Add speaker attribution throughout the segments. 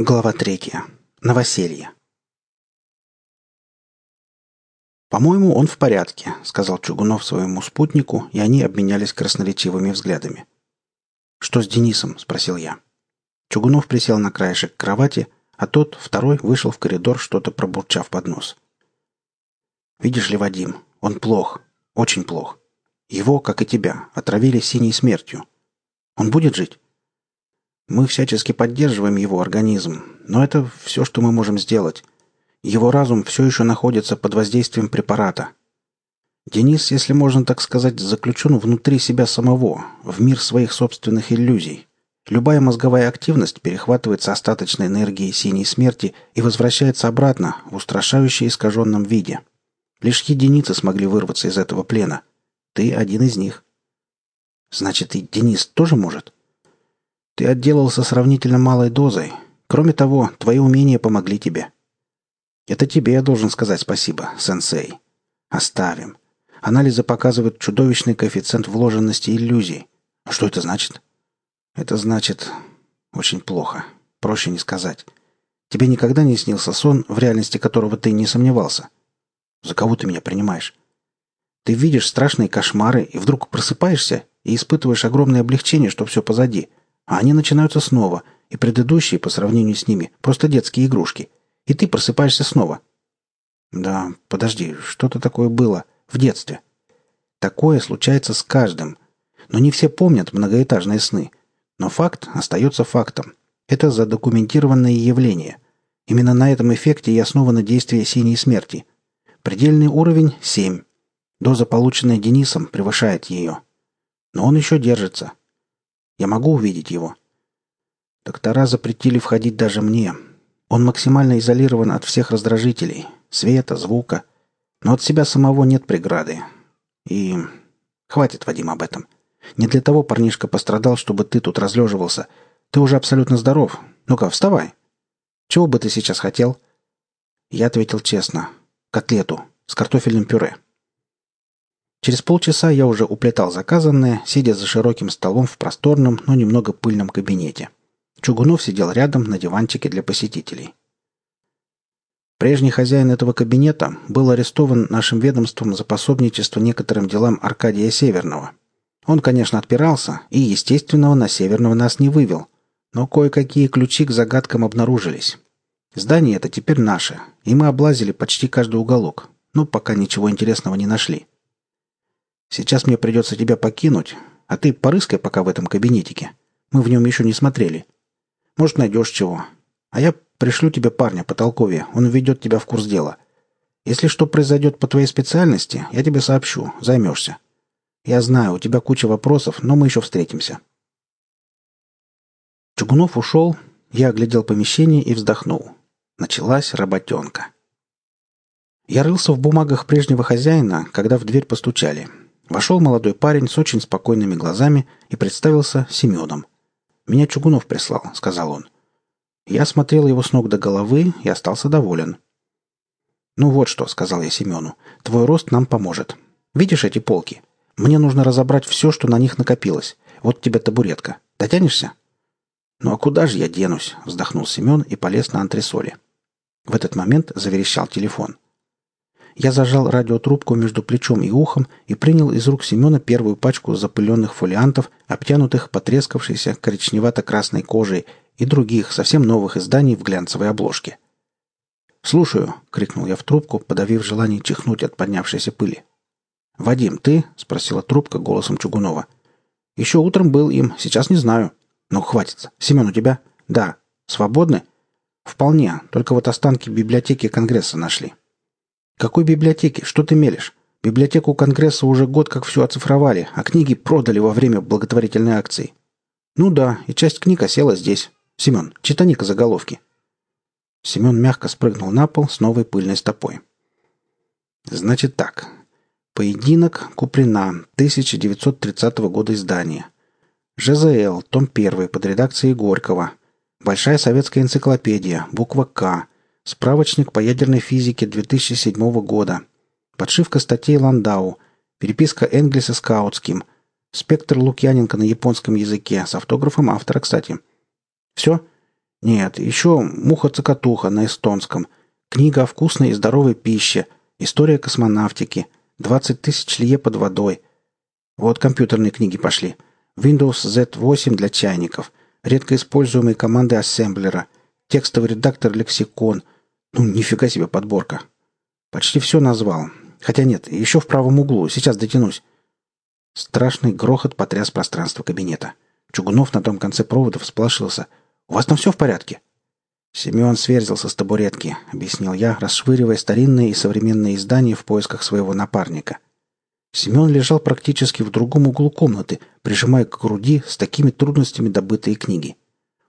Speaker 1: Глава третья. Новоселье. «По-моему, он в порядке», — сказал Чугунов своему спутнику, и они обменялись красноречивыми взглядами. «Что с Денисом?» — спросил я. Чугунов присел на краешек кровати, а тот, второй, вышел в коридор, что-то пробурчав под нос. «Видишь ли, Вадим, он плох, очень плох. Его, как и тебя, отравили синей смертью. Он будет жить?» Мы всячески поддерживаем его организм, но это все, что мы можем сделать. Его разум все еще находится под воздействием препарата. Денис, если можно так сказать, заключен внутри себя самого, в мир своих собственных иллюзий. Любая мозговая активность перехватывается остаточной энергией синей смерти и возвращается обратно в устрашающе искаженном виде. Лишь единицы смогли вырваться из этого плена. Ты один из них. Значит, и Денис тоже может? Ты отделался сравнительно малой дозой. Кроме того, твои умения помогли тебе. Это тебе я должен сказать спасибо, сенсей. Оставим. Анализы показывают чудовищный коэффициент вложенности иллюзий. А что это значит? Это значит... Очень плохо. Проще не сказать. Тебе никогда не снился сон, в реальности которого ты не сомневался? За кого ты меня принимаешь? Ты видишь страшные кошмары и вдруг просыпаешься и испытываешь огромное облегчение, что все позади. А они начинаются снова, и предыдущие, по сравнению с ними, просто детские игрушки. И ты просыпаешься снова. Да, подожди, что-то такое было в детстве. Такое случается с каждым. Но не все помнят многоэтажные сны. Но факт остается фактом. Это задокументированное явление. Именно на этом эффекте и основано действие синей смерти. Предельный уровень – 7. Доза, полученная Денисом, превышает ее. Но он еще держится. Я могу увидеть его?» Доктора запретили входить даже мне. Он максимально изолирован от всех раздражителей. Света, звука. Но от себя самого нет преграды. И... Хватит, Вадим, об этом. Не для того парнишка пострадал, чтобы ты тут разлеживался. Ты уже абсолютно здоров. Ну-ка, вставай. Чего бы ты сейчас хотел?» Я ответил честно. «Котлету. С картофельным пюре». Через полчаса я уже уплетал заказанное, сидя за широким столом в просторном, но немного пыльном кабинете. Чугунов сидел рядом на диванчике для посетителей. Прежний хозяин этого кабинета был арестован нашим ведомством за пособничество некоторым делам Аркадия Северного. Он, конечно, отпирался и, естественно, на Северного нас не вывел, но кое-какие ключи к загадкам обнаружились. Здание это теперь наше, и мы облазили почти каждый уголок, но пока ничего интересного не нашли. Сейчас мне придется тебя покинуть, а ты порыскай пока в этом кабинетике. Мы в нем еще не смотрели. Может, найдешь чего. А я пришлю тебе парня по толкове, он введет тебя в курс дела. Если что произойдет по твоей специальности, я тебе сообщу, займешься. Я знаю, у тебя куча вопросов, но мы еще встретимся». Чугунов ушел, я оглядел помещение и вздохнул. Началась работенка. Я рылся в бумагах прежнего хозяина, когда в дверь постучали. Вошел молодой парень с очень спокойными глазами и представился Семеном. «Меня Чугунов прислал», — сказал он. Я смотрел его с ног до головы и остался доволен. «Ну вот что», — сказал я Семену, — «твой рост нам поможет. Видишь эти полки? Мне нужно разобрать все, что на них накопилось. Вот тебе табуретка. Дотянешься?» «Ну а куда же я денусь?» — вздохнул Семен и полез на антресоли. В этот момент заверещал телефон. Я зажал радиотрубку между плечом и ухом и принял из рук Семена первую пачку запыленных фолиантов, обтянутых потрескавшейся коричневато-красной кожей и других, совсем новых изданий в глянцевой обложке. «Слушаю», — крикнул я в трубку, подавив желание чихнуть от поднявшейся пыли. «Вадим, ты?» — спросила трубка голосом Чугунова. «Еще утром был им, сейчас не знаю». «Ну, хватит. Семен, у тебя?» «Да». «Свободны?» «Вполне. Только вот останки библиотеки Конгресса нашли». «Какой библиотеки? Что ты мелешь? Библиотеку Конгресса уже год как все оцифровали, а книги продали во время благотворительной акции». «Ну да, и часть книг осела здесь. Семен, читани-ка заголовки». Семен мягко спрыгнул на пол с новой пыльной стопой. «Значит так. Поединок Куприна, 1930 года издания. ЖЗЛ, том 1, под редакцией Горького. Большая советская энциклопедия, буква «К», Справочник по ядерной физике 2007 года. Подшивка статей Ландау. Переписка Энгельса с Каутским. Спектр Лукьяненко на японском языке с автографом автора, кстати. Все? Нет, еще «Муха-цокотуха» на эстонском, книга о вкусной и здоровой пище, история космонавтики, 20 тысяч лье под водой. Вот компьютерные книги пошли. Windows Z8 для чайников, редко используемые команды ассемблера, текстовый редактор лексикон. Ну, нифига себе подборка. Почти все назвал. Хотя нет, еще в правом углу, сейчас дотянусь. Страшный грохот потряс пространство кабинета. Чугунов на том конце провода всполошился. «У вас там все в порядке?» «Семен сверзился с табуретки», — объяснил я, расшвыривая старинные и современные издания в поисках своего напарника. Семен лежал практически в другом углу комнаты, прижимая к груди с такими трудностями добытые книги.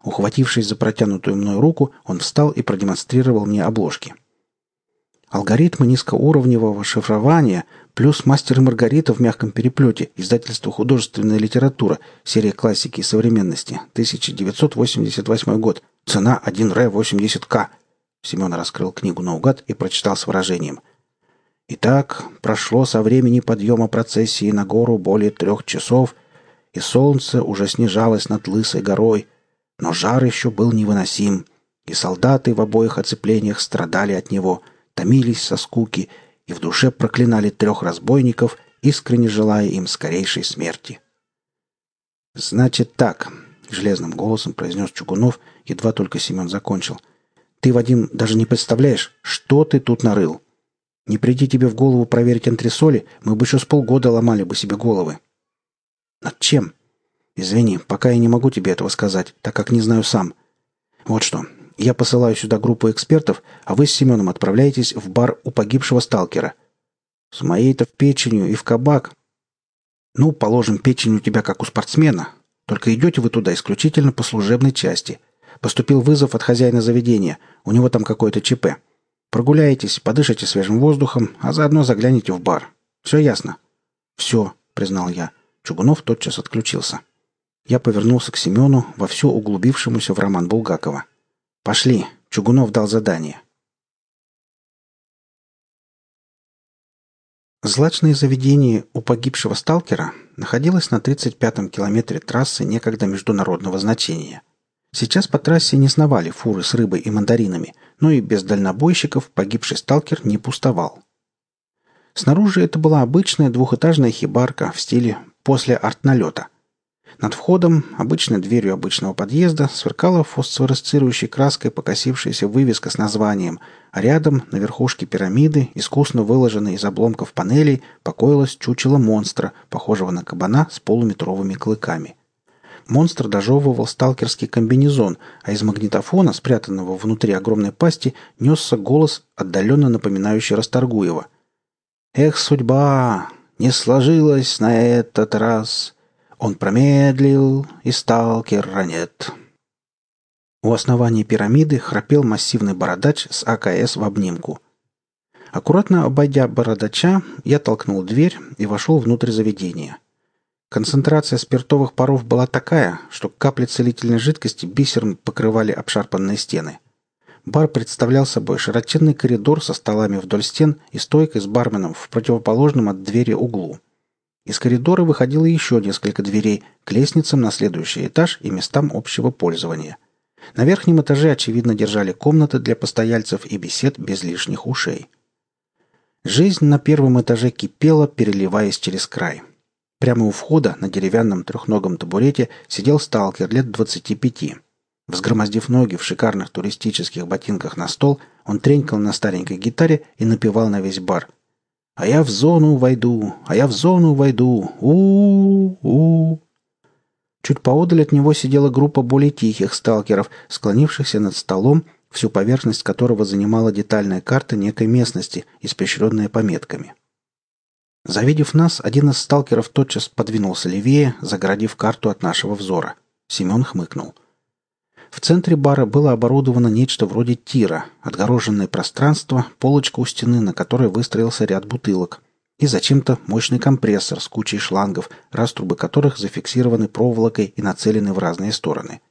Speaker 1: Ухватившись за протянутую мной руку, он встал и продемонстрировал мне обложки. Алгоритмы низкоуровневого шифрования плюс «Мастер и Маргарита» в мягком переплете, издательство «Художественная литература», серия классики и современности, 1988 год, цена 1 р 80к. Семен раскрыл книгу наугад и прочитал с выражением. Итак, прошло со времени подъема процессии на гору более трех часов, и солнце уже снижалось над Лысой горой, но жар еще был невыносим, и солдаты в обоих оцеплениях страдали от него – томились со скуки и в душе проклинали трех разбойников, искренне желая им скорейшей смерти. «Значит так», — железным голосом произнес Чугунов, едва только Семен закончил. «Ты, Вадим, даже не представляешь, что ты тут нарыл. Не приди тебе в голову проверить антресоли, мы бы еще с полгода ломали бы себе головы». «Над чем?» «Извини, пока я не могу тебе этого сказать, так как не знаю сам. Вот что, я посылаю сюда группу экспертов, а вы с Семеном отправляетесь в бар у погибшего сталкера. С моей-то в печенью и в кабак. Ну, положим, печень у тебя как у спортсмена. Только идете вы туда исключительно по служебной части. Поступил вызов от хозяина заведения. У него там какое-то ЧП. Прогуляетесь, подышите свежим воздухом, а заодно загляните в бар. Все ясно? Все, признал я. Чугунов тотчас отключился. Я повернулся к Семену, вовсю углубившемуся в роман Булгакова. «Пошли!» — Чугунов дал задание. Злачное заведение у погибшего сталкера находилось на 35-м километре трассы некогда международного значения. Сейчас по трассе не сновали фуры с рыбой и мандаринами, но и без дальнобойщиков погибший сталкер не пустовал. Снаружи это была обычная двухэтажная хибарка в стиле «после артналета», над входом, обычной дверью обычного подъезда, сверкала фосфоресцирующей краской покосившаяся вывеска с названием, а рядом, на верхушке пирамиды, искусно выложенной из обломков панелей, покоилось чучело монстра, похожего на кабана с полуметровыми клыками. Монстр дожевывал сталкерский комбинезон, а из магнитофона, спрятанного внутри огромной пасти, несся голос, отдаленно напоминающий Расторгуева. «Эх, судьба! Не сложилось на этот раз!» Он промедлил, и сталкера нет. У основания пирамиды храпел массивный бородач с АКС в обнимку. Аккуратно обойдя бородача, я толкнул дверь и вошел внутрь заведения. Концентрация спиртовых паров была такая, что капли целительной жидкости бисером покрывали обшарпанные стены. Бар представлял собой широченный коридор со столами вдоль стен и стойкой с барменом в противоположном от двери углу. Из коридора выходило еще несколько дверей к лестницам на следующий этаж и местам общего пользования. На верхнем этаже, очевидно, держали комнаты для постояльцев и бесед без лишних ушей. Жизнь на первом этаже кипела, переливаясь через край. Прямо у входа на деревянном трехногом табурете сидел сталкер лет двадцати пяти. Взгромоздив ноги в шикарных туристических ботинках на стол, он тренькал на старенькой гитаре и напевал на весь бар – а я в зону войду, а я в зону войду. У-у-у. Чуть поодаль от него сидела группа более тихих сталкеров, склонившихся над столом, всю поверхность которого занимала детальная карта некой местности, испещренная пометками. Завидев нас, один из сталкеров тотчас подвинулся левее, загородив карту от нашего взора. Семен хмыкнул — в центре бара было оборудовано нечто вроде тира, отгороженное пространство, полочка у стены, на которой выстроился ряд бутылок, и зачем-то мощный компрессор с кучей шлангов, раструбы которых зафиксированы проволокой и нацелены в разные стороны.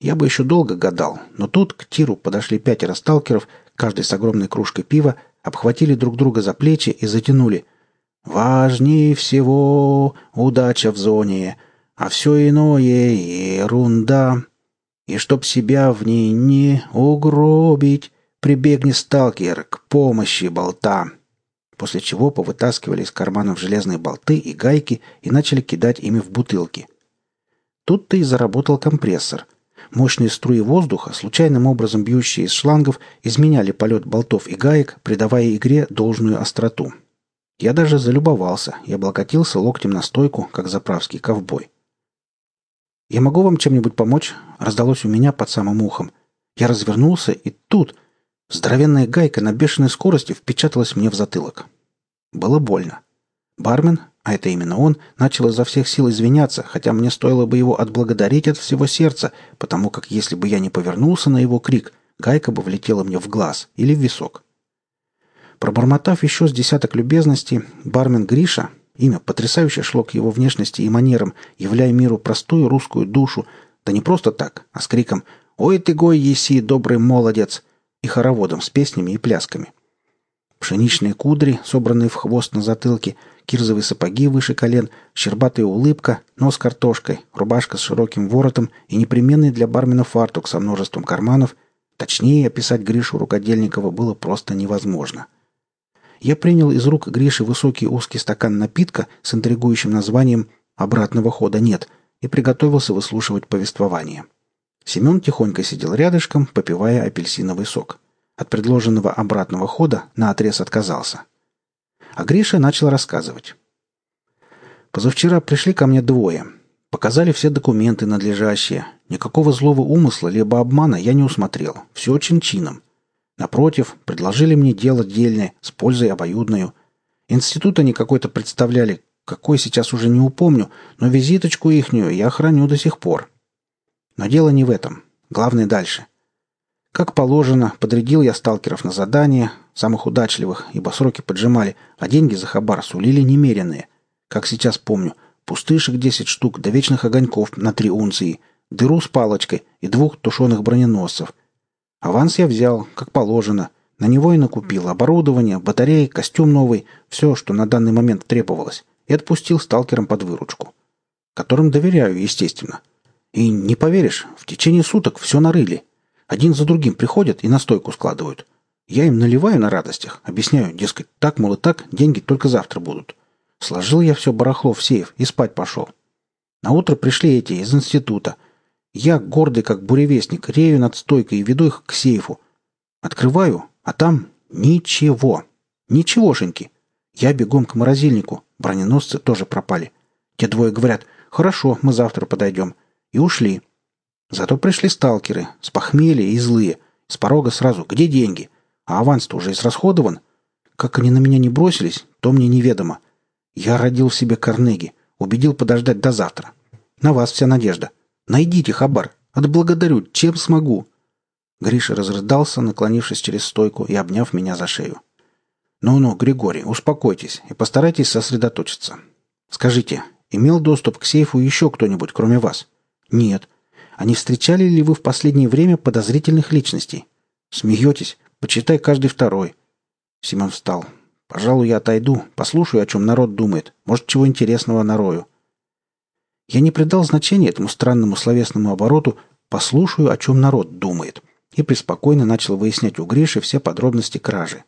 Speaker 1: Я бы еще долго гадал, но тут к тиру подошли пятеро сталкеров, каждый с огромной кружкой пива, обхватили друг друга за плечи и затянули. «Важнее всего удача в зоне, а все иное — ерунда». И чтоб себя в ней не угробить, прибегни сталкер к помощи болта. После чего повытаскивали из карманов железные болты и гайки и начали кидать ими в бутылки. Тут-то и заработал компрессор. Мощные струи воздуха, случайным образом бьющие из шлангов, изменяли полет болтов и гаек, придавая игре должную остроту. Я даже залюбовался и облокотился локтем на стойку, как заправский ковбой. «Я могу вам чем-нибудь помочь?» раздалось у меня под самым ухом. Я развернулся, и тут здоровенная гайка на бешеной скорости впечаталась мне в затылок. Было больно. Бармен, а это именно он, начал изо всех сил извиняться, хотя мне стоило бы его отблагодарить от всего сердца, потому как если бы я не повернулся на его крик, гайка бы влетела мне в глаз или в висок. Пробормотав еще с десяток любезностей, бармен Гриша, Имя потрясающе шло к его внешности и манерам, являя миру простую русскую душу, да не просто так, а с криком «Ой ты, гой, еси, добрый молодец!» и хороводом с песнями и плясками. Пшеничные кудри, собранные в хвост на затылке, кирзовые сапоги выше колен, щербатая улыбка, нос картошкой, рубашка с широким воротом и непременный для бармена фартук со множеством карманов, точнее описать Гришу Рукодельникова было просто невозможно. — я принял из рук Гриши высокий узкий стакан напитка с интригующим названием «Обратного хода нет» и приготовился выслушивать повествование. Семен тихонько сидел рядышком, попивая апельсиновый сок. От предложенного обратного хода на отрез отказался. А Гриша начал рассказывать. Позавчера пришли ко мне двое. Показали все документы надлежащие. Никакого злого умысла либо обмана я не усмотрел. Все чин-чином. Напротив, предложили мне дело дельное, с пользой обоюдную. Институт они какой-то представляли, какой сейчас уже не упомню, но визиточку ихнюю я храню до сих пор. Но дело не в этом. Главное дальше. Как положено, подрядил я сталкеров на задание, самых удачливых, ибо сроки поджимали, а деньги за хабар сулили немеренные. Как сейчас помню, пустышек десять штук до вечных огоньков на три унции, дыру с палочкой и двух тушеных броненосцев – Аванс я взял, как положено. На него и накупил оборудование, батареи, костюм новый, все, что на данный момент требовалось, и отпустил сталкерам под выручку. Которым доверяю, естественно. И не поверишь, в течение суток все нарыли. Один за другим приходят и на стойку складывают. Я им наливаю на радостях, объясняю, дескать, так, мол, и так, деньги только завтра будут. Сложил я все барахло в сейф и спать пошел. На утро пришли эти из института – я, гордый как буревестник, рею над стойкой и веду их к сейфу. Открываю, а там ничего. Ничегошеньки. Я бегом к морозильнику. Броненосцы тоже пропали. Те двое говорят, хорошо, мы завтра подойдем. И ушли. Зато пришли сталкеры, с похмелья и злые. С порога сразу, где деньги? А аванс-то уже израсходован. Как они на меня не бросились, то мне неведомо. Я родил в себе Карнеги, убедил подождать до завтра. На вас вся надежда. — Найдите хабар. Отблагодарю, чем смогу». Гриша разрыдался, наклонившись через стойку и обняв меня за шею. «Ну-ну, Григорий, успокойтесь и постарайтесь сосредоточиться. Скажите, имел доступ к сейфу еще кто-нибудь, кроме вас?» «Нет. А не встречали ли вы в последнее время подозрительных личностей?» «Смеетесь? Почитай каждый второй». Семен встал. «Пожалуй, я отойду, послушаю, о чем народ думает. Может, чего интересного нарою». Я не придал значения этому странному словесному обороту «послушаю, о чем народ думает» и преспокойно начал выяснять у Гриши все подробности кражи.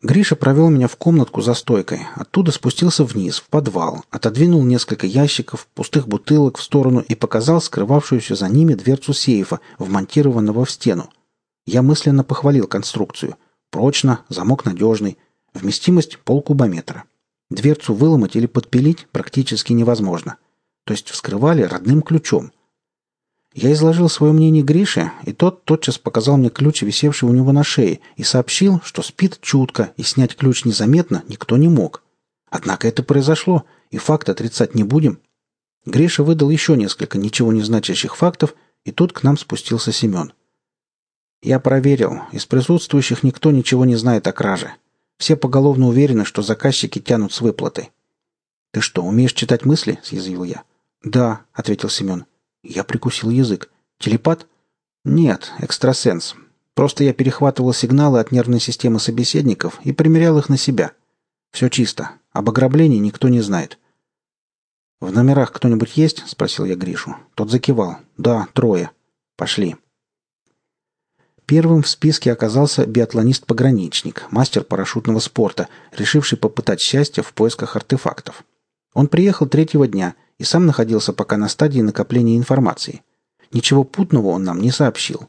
Speaker 1: Гриша провел меня в комнатку за стойкой, оттуда спустился вниз, в подвал, отодвинул несколько ящиков, пустых бутылок в сторону и показал скрывавшуюся за ними дверцу сейфа, вмонтированного в стену. Я мысленно похвалил конструкцию. Прочно, замок надежный, вместимость полкубометра. Дверцу выломать или подпилить практически невозможно – то есть вскрывали родным ключом. Я изложил свое мнение Грише, и тот тотчас показал мне ключ, висевший у него на шее, и сообщил, что спит чутко, и снять ключ незаметно никто не мог. Однако это произошло, и факт отрицать не будем. Гриша выдал еще несколько ничего не значащих фактов, и тут к нам спустился Семен. Я проверил, из присутствующих никто ничего не знает о краже. Все поголовно уверены, что заказчики тянут с выплаты. «Ты что, умеешь читать мысли?» – съязвил я. «Да», — ответил Семен. Я прикусил язык. «Телепат?» «Нет, экстрасенс. Просто я перехватывал сигналы от нервной системы собеседников и примерял их на себя. Все чисто. Об ограблении никто не знает». «В номерах кто-нибудь есть?» — спросил я Гришу. Тот закивал. «Да, трое». Пошли. Первым в списке оказался биатлонист-пограничник, мастер парашютного спорта, решивший попытать счастье в поисках артефактов. Он приехал третьего дня и сам находился пока на стадии накопления информации. Ничего путного он нам не сообщил.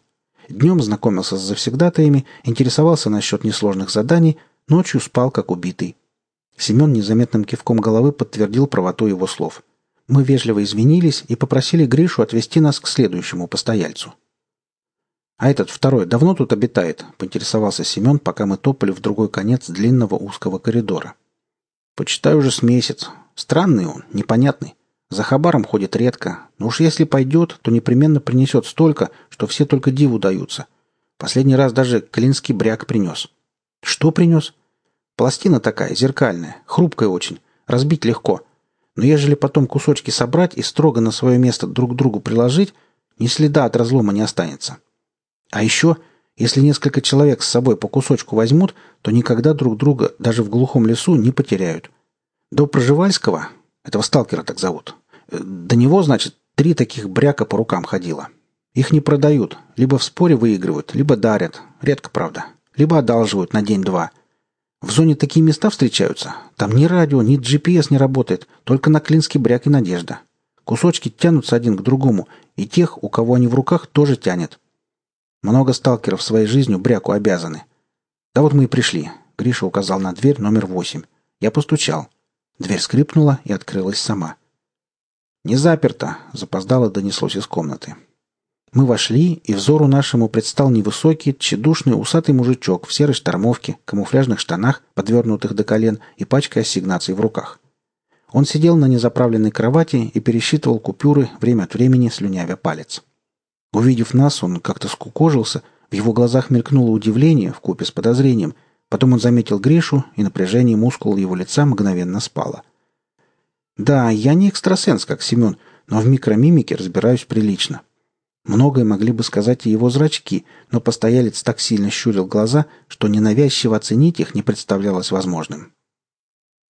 Speaker 1: Днем знакомился с завсегдатаями, интересовался насчет несложных заданий, ночью спал как убитый. Семен незаметным кивком головы подтвердил правоту его слов. Мы вежливо извинились и попросили Гришу отвезти нас к следующему постояльцу. «А этот второй давно тут обитает?» — поинтересовался Семен, пока мы топали в другой конец длинного узкого коридора. «Почитай уже с месяц. Странный он, непонятный. За хабаром ходит редко, но уж если пойдет, то непременно принесет столько, что все только диву даются. Последний раз даже клинский бряк принес». «Что принес?» «Пластина такая, зеркальная, хрупкая очень, разбить легко. Но ежели потом кусочки собрать и строго на свое место друг к другу приложить, ни следа от разлома не останется». А еще, если несколько человек с собой по кусочку возьмут, то никогда друг друга даже в глухом лесу не потеряют. До Проживальского, этого сталкера так зовут, до него, значит, три таких бряка по рукам ходило. Их не продают, либо в споре выигрывают, либо дарят, редко, правда, либо одалживают на день-два. В зоне такие места встречаются. Там ни радио, ни GPS не работает, только на клинский бряк и надежда. Кусочки тянутся один к другому, и тех, у кого они в руках, тоже тянет. Много сталкеров своей жизнью бряку обязаны. Да вот мы и пришли. Гриша указал на дверь номер восемь. Я постучал. Дверь скрипнула и открылась сама. «Не заперто», — запоздало донеслось из комнаты. Мы вошли, и взору нашему предстал невысокий, тщедушный, усатый мужичок в серой штормовке, камуфляжных штанах, подвернутых до колен, и пачкой ассигнаций в руках. Он сидел на незаправленной кровати и пересчитывал купюры, время от времени слюнявя палец. Увидев нас, он как-то скукожился, в его глазах мелькнуло удивление в купе с подозрением. Потом он заметил Гришу, и напряжение мускул его лица мгновенно спало. Да, я не экстрасенс, как Семен, но в микромимике разбираюсь прилично. Многое могли бы сказать и его зрачки, но постоялец так сильно щурил глаза, что ненавязчиво оценить их не представлялось возможным.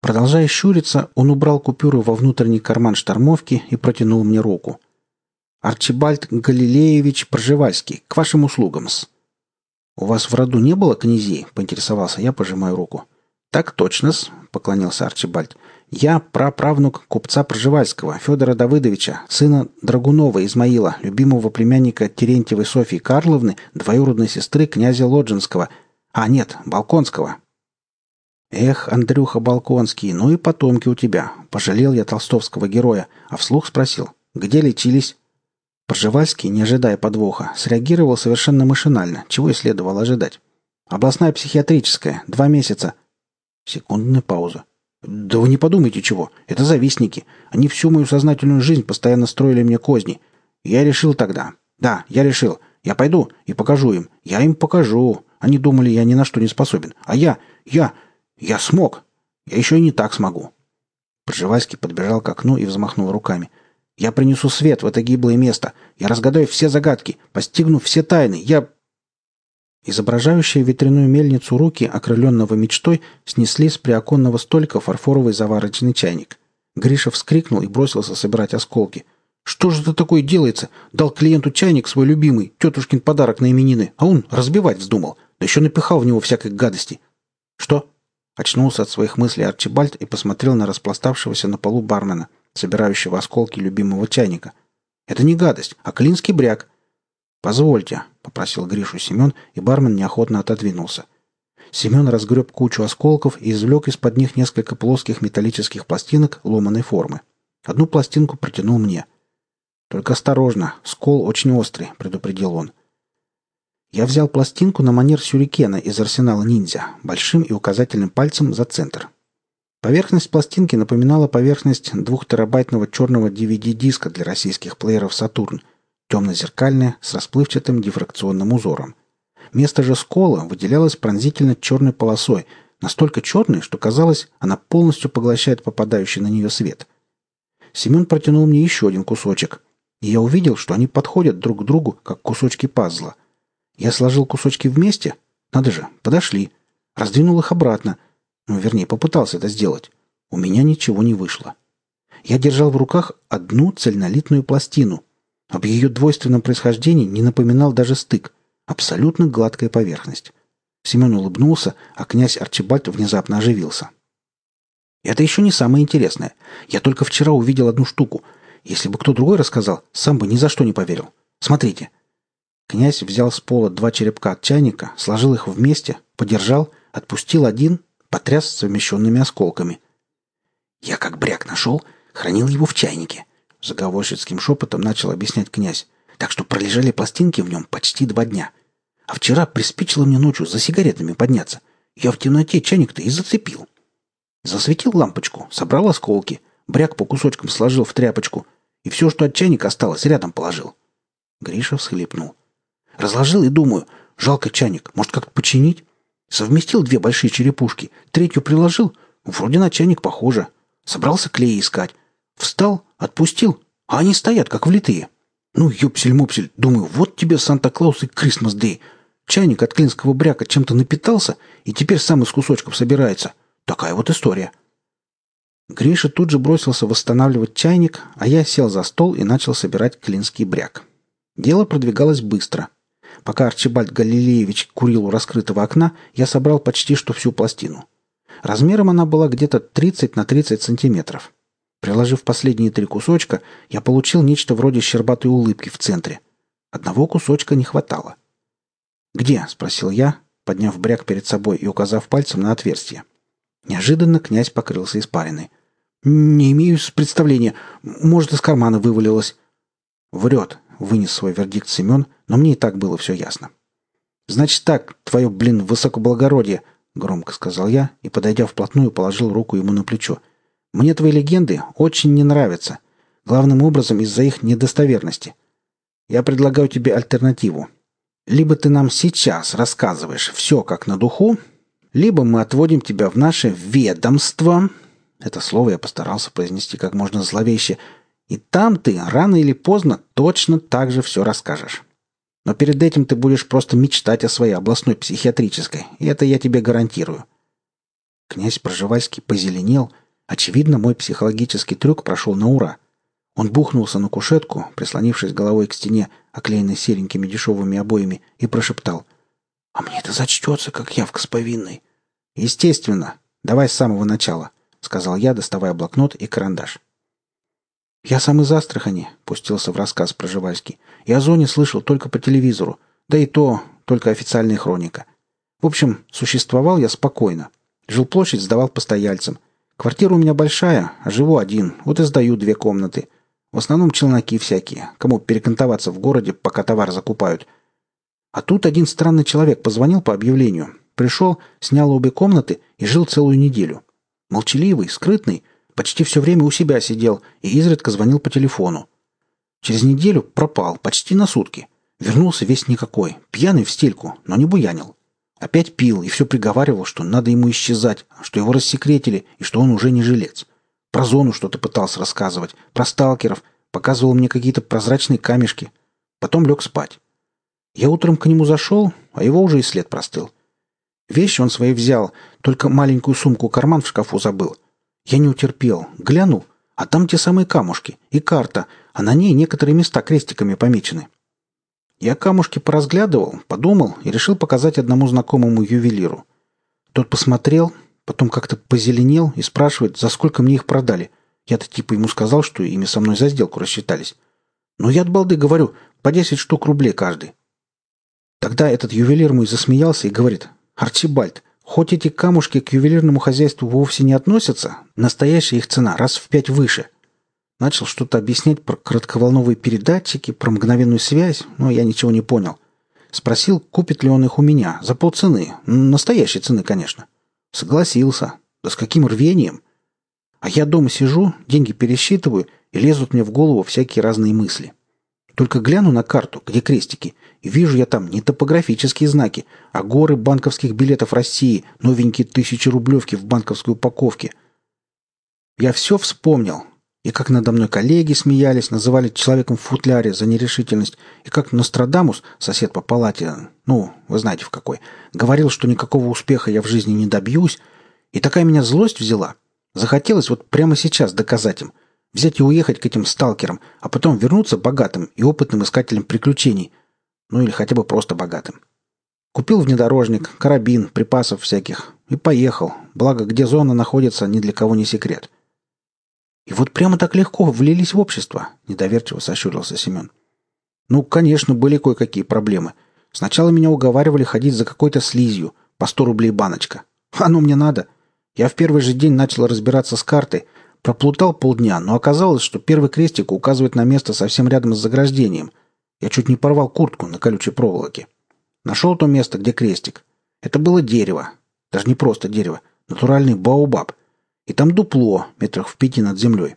Speaker 1: Продолжая щуриться, он убрал купюру во внутренний карман штормовки и протянул мне руку. Арчибальд Галилеевич Пржевальский, к вашим услугам-с». «У вас в роду не было князей?» — поинтересовался я, пожимая руку. «Так точно-с», — поклонился Арчибальд. «Я праправнук купца Пржевальского, Федора Давыдовича, сына Драгунова Измаила, любимого племянника Терентьевой Софьи Карловны, двоюродной сестры князя Лоджинского. А, нет, Балконского». «Эх, Андрюха Балконский, ну и потомки у тебя!» Пожалел я толстовского героя, а вслух спросил. «Где лечились?» Пржевальский, не ожидая подвоха, среагировал совершенно машинально, чего и следовало ожидать. «Областная психиатрическая. Два месяца». Секундная пауза. «Да вы не подумайте чего. Это завистники. Они всю мою сознательную жизнь постоянно строили мне козни. Я решил тогда. Да, я решил. Я пойду и покажу им. Я им покажу. Они думали, я ни на что не способен. А я, я, я смог. Я еще и не так смогу». Пржевальский подбежал к окну и взмахнул руками. Я принесу свет в это гиблое место. Я разгадаю все загадки, постигну все тайны. Я...» Изображающие ветряную мельницу руки, окрыленного мечтой, снесли с приоконного столика фарфоровый заварочный чайник. Гриша вскрикнул и бросился собирать осколки. «Что же это такое делается? Дал клиенту чайник свой любимый, тетушкин подарок на именины, а он разбивать вздумал, да еще напихал в него всякой гадости». «Что?» Очнулся от своих мыслей Арчибальд и посмотрел на распластавшегося на полу бармена собирающего осколки любимого чайника. Это не гадость, а клинский бряк. «Позвольте», — попросил Гришу Семен, и бармен неохотно отодвинулся. Семен разгреб кучу осколков и извлек из-под них несколько плоских металлических пластинок ломаной формы. Одну пластинку протянул мне. «Только осторожно, скол очень острый», — предупредил он. Я взял пластинку на манер сюрикена из арсенала ниндзя, большим и указательным пальцем за центр. Поверхность пластинки напоминала поверхность двухтерабайтного черного DVD-диска для российских плееров «Сатурн», темно-зеркальная, с расплывчатым дифракционным узором. Место же скола выделялось пронзительно черной полосой, настолько черной, что казалось, она полностью поглощает попадающий на нее свет. Семен протянул мне еще один кусочек, и я увидел, что они подходят друг к другу, как кусочки пазла. Я сложил кусочки вместе, надо же, подошли, раздвинул их обратно — ну, вернее, попытался это сделать. У меня ничего не вышло. Я держал в руках одну цельнолитную пластину. Об ее двойственном происхождении не напоминал даже стык. Абсолютно гладкая поверхность. Семен улыбнулся, а князь Арчибальд внезапно оживился. «Это еще не самое интересное. Я только вчера увидел одну штуку. Если бы кто другой рассказал, сам бы ни за что не поверил. Смотрите». Князь взял с пола два черепка от чайника, сложил их вместе, подержал, отпустил один, потряс совмещенными осколками. «Я как бряк нашел, хранил его в чайнике», — заговорщицким шепотом начал объяснять князь. «Так что пролежали пластинки в нем почти два дня. А вчера приспичило мне ночью за сигаретами подняться. Я в темноте чайник-то и зацепил. Засветил лампочку, собрал осколки, бряк по кусочкам сложил в тряпочку и все, что от чайника осталось, рядом положил. Гриша всхлипнул. Разложил и думаю, жалко чайник, может как-то починить? Совместил две большие черепушки, третью приложил, вроде на чайник похоже. Собрался клей искать. Встал, отпустил, а они стоят, как влитые. Ну, ёпсель-мопсель, думаю, вот тебе Санта-Клаус и Крисмас Дэй. Чайник от клинского бряка чем-то напитался и теперь сам из кусочков собирается. Такая вот история. Гриша тут же бросился восстанавливать чайник, а я сел за стол и начал собирать клинский бряк. Дело продвигалось быстро. Пока Арчибальд Галилеевич курил у раскрытого окна, я собрал почти что всю пластину. Размером она была где-то 30 на 30 сантиметров. Приложив последние три кусочка, я получил нечто вроде щербатой улыбки в центре. Одного кусочка не хватало. «Где?» — спросил я, подняв бряк перед собой и указав пальцем на отверстие. Неожиданно князь покрылся испариной. «Не имею представления. Может, из кармана вывалилось». «Врет», — вынес свой вердикт Семен, но мне и так было все ясно. «Значит так, твое, блин, высокоблагородие», — громко сказал я и, подойдя вплотную, положил руку ему на плечо. «Мне твои легенды очень не нравятся. Главным образом из-за их недостоверности. Я предлагаю тебе альтернативу. Либо ты нам сейчас рассказываешь все как на духу, либо мы отводим тебя в наше ведомство. Это слово я постарался произнести как можно зловеще. И там ты рано или поздно точно так же все расскажешь. Но перед этим ты будешь просто мечтать о своей областной психиатрической, и это я тебе гарантирую. Князь Проживальский позеленел. Очевидно, мой психологический трюк прошел на ура. Он бухнулся на кушетку, прислонившись головой к стене, оклеенной серенькими дешевыми обоями, и прошептал. «А мне это зачтется, как явка с повинной». «Естественно. Давай с самого начала», — сказал я, доставая блокнот и карандаш. «Я сам из Астрахани», — пустился в рассказ Проживальский. «И о зоне слышал только по телевизору. Да и то только официальная хроника. В общем, существовал я спокойно. Жилплощадь сдавал постояльцам. Квартира у меня большая, а живу один. Вот и сдаю две комнаты. В основном челноки всякие, кому перекантоваться в городе, пока товар закупают. А тут один странный человек позвонил по объявлению. Пришел, снял обе комнаты и жил целую неделю. Молчаливый, скрытный, почти все время у себя сидел и изредка звонил по телефону. Через неделю пропал, почти на сутки. Вернулся весь никакой, пьяный в стельку, но не буянил. Опять пил и все приговаривал, что надо ему исчезать, что его рассекретили и что он уже не жилец. Про зону что-то пытался рассказывать, про сталкеров, показывал мне какие-то прозрачные камешки. Потом лег спать. Я утром к нему зашел, а его уже и след простыл. Вещи он свои взял, только маленькую сумку-карман в шкафу забыл. Я не утерпел, глянул, а там те самые камушки и карта, а на ней некоторые места крестиками помечены. Я камушки поразглядывал, подумал и решил показать одному знакомому ювелиру. Тот посмотрел, Потом как-то позеленел и спрашивает, за сколько мне их продали. Я-то типа ему сказал, что ими со мной за сделку рассчитались. Но я от балды говорю, по 10 штук рублей каждый. Тогда этот ювелир мой засмеялся и говорит, «Арчибальд, хоть эти камушки к ювелирному хозяйству вовсе не относятся, настоящая их цена раз в пять выше». Начал что-то объяснять про коротковолновые передатчики, про мгновенную связь, но я ничего не понял. Спросил, купит ли он их у меня, за полцены. Настоящей цены, конечно. Согласился. Да с каким рвением? А я дома сижу, деньги пересчитываю, и лезут мне в голову всякие разные мысли. Только гляну на карту, где крестики, и вижу я там не топографические знаки, а горы банковских билетов России, новенькие тысячи рублевки в банковской упаковке. Я все вспомнил, и как надо мной коллеги смеялись, называли человеком в футляре за нерешительность, и как Нострадамус, сосед по палате, ну, вы знаете в какой, говорил, что никакого успеха я в жизни не добьюсь, и такая меня злость взяла. Захотелось вот прямо сейчас доказать им. Взять и уехать к этим сталкерам, а потом вернуться богатым и опытным искателем приключений. Ну или хотя бы просто богатым. Купил внедорожник, карабин, припасов всяких. И поехал. Благо, где зона находится, ни для кого не секрет. И вот прямо так легко влились в общество, недоверчиво сощурился Семен. Ну, конечно, были кое-какие проблемы. Сначала меня уговаривали ходить за какой-то слизью, по сто рублей баночка. Оно мне надо. Я в первый же день начал разбираться с картой, проплутал полдня, но оказалось, что первый крестик указывает на место совсем рядом с заграждением. Я чуть не порвал куртку на колючей проволоке. Нашел то место, где крестик. Это было дерево. Даже не просто дерево. Натуральный баобаб. И там дупло, метрах в пяти над землей.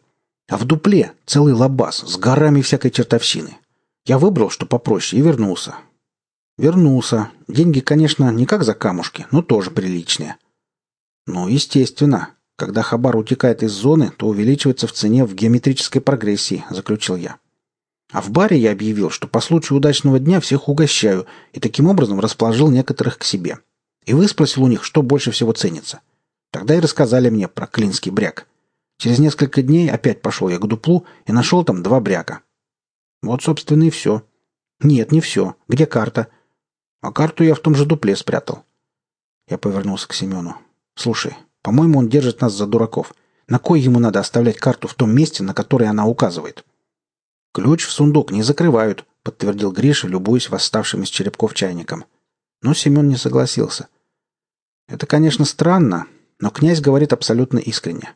Speaker 1: А в дупле целый лабаз с горами всякой чертовщины. Я выбрал, что попроще, и вернулся. Вернулся. Деньги, конечно, не как за камушки, но тоже приличные. Ну, естественно. Когда хабар утекает из зоны, то увеличивается в цене в геометрической прогрессии, заключил я. А в баре я объявил, что по случаю удачного дня всех угощаю, и таким образом расположил некоторых к себе. И выспросил у них, что больше всего ценится. Тогда и рассказали мне про клинский бряк. Через несколько дней опять пошел я к дуплу и нашел там два бряка. Вот, собственно, и все. Нет, не все. Где карта? А карту я в том же дупле спрятал. Я повернулся к Семену. Слушай, по-моему, он держит нас за дураков. На кой ему надо оставлять карту в том месте, на которое она указывает? «Ключ в сундук не закрывают», — подтвердил Гриша, любуясь восставшим из черепков чайником. Но Семен не согласился. «Это, конечно, странно, но князь говорит абсолютно искренне».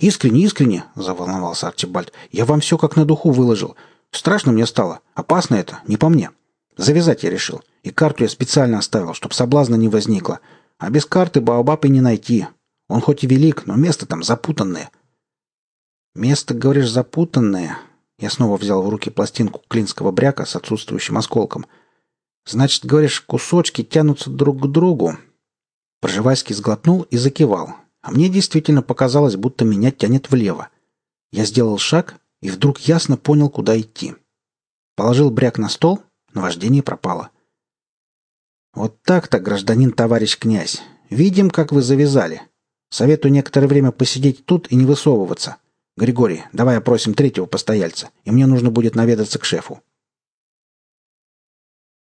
Speaker 1: «Искренне, искренне», — заволновался Арчибальд. «Я вам все как на духу выложил. Страшно мне стало. Опасно это, не по мне. Завязать я решил. И карту я специально оставил, чтобы соблазна не возникло. А без карты Баобаб и не найти. Он хоть и велик, но место там запутанное». «Место, говоришь, запутанное?» Я снова взял в руки пластинку клинского бряка с отсутствующим осколком. «Значит, говоришь, кусочки тянутся друг к другу?» Пржевальский сглотнул и закивал. А мне действительно показалось, будто меня тянет влево. Я сделал шаг и вдруг ясно понял, куда идти. Положил бряк на стол, наваждение пропало. «Вот так-то, гражданин товарищ князь. Видим, как вы завязали. Советую некоторое время посидеть тут и не высовываться. Григорий, давай опросим третьего постояльца, и мне нужно будет наведаться к шефу.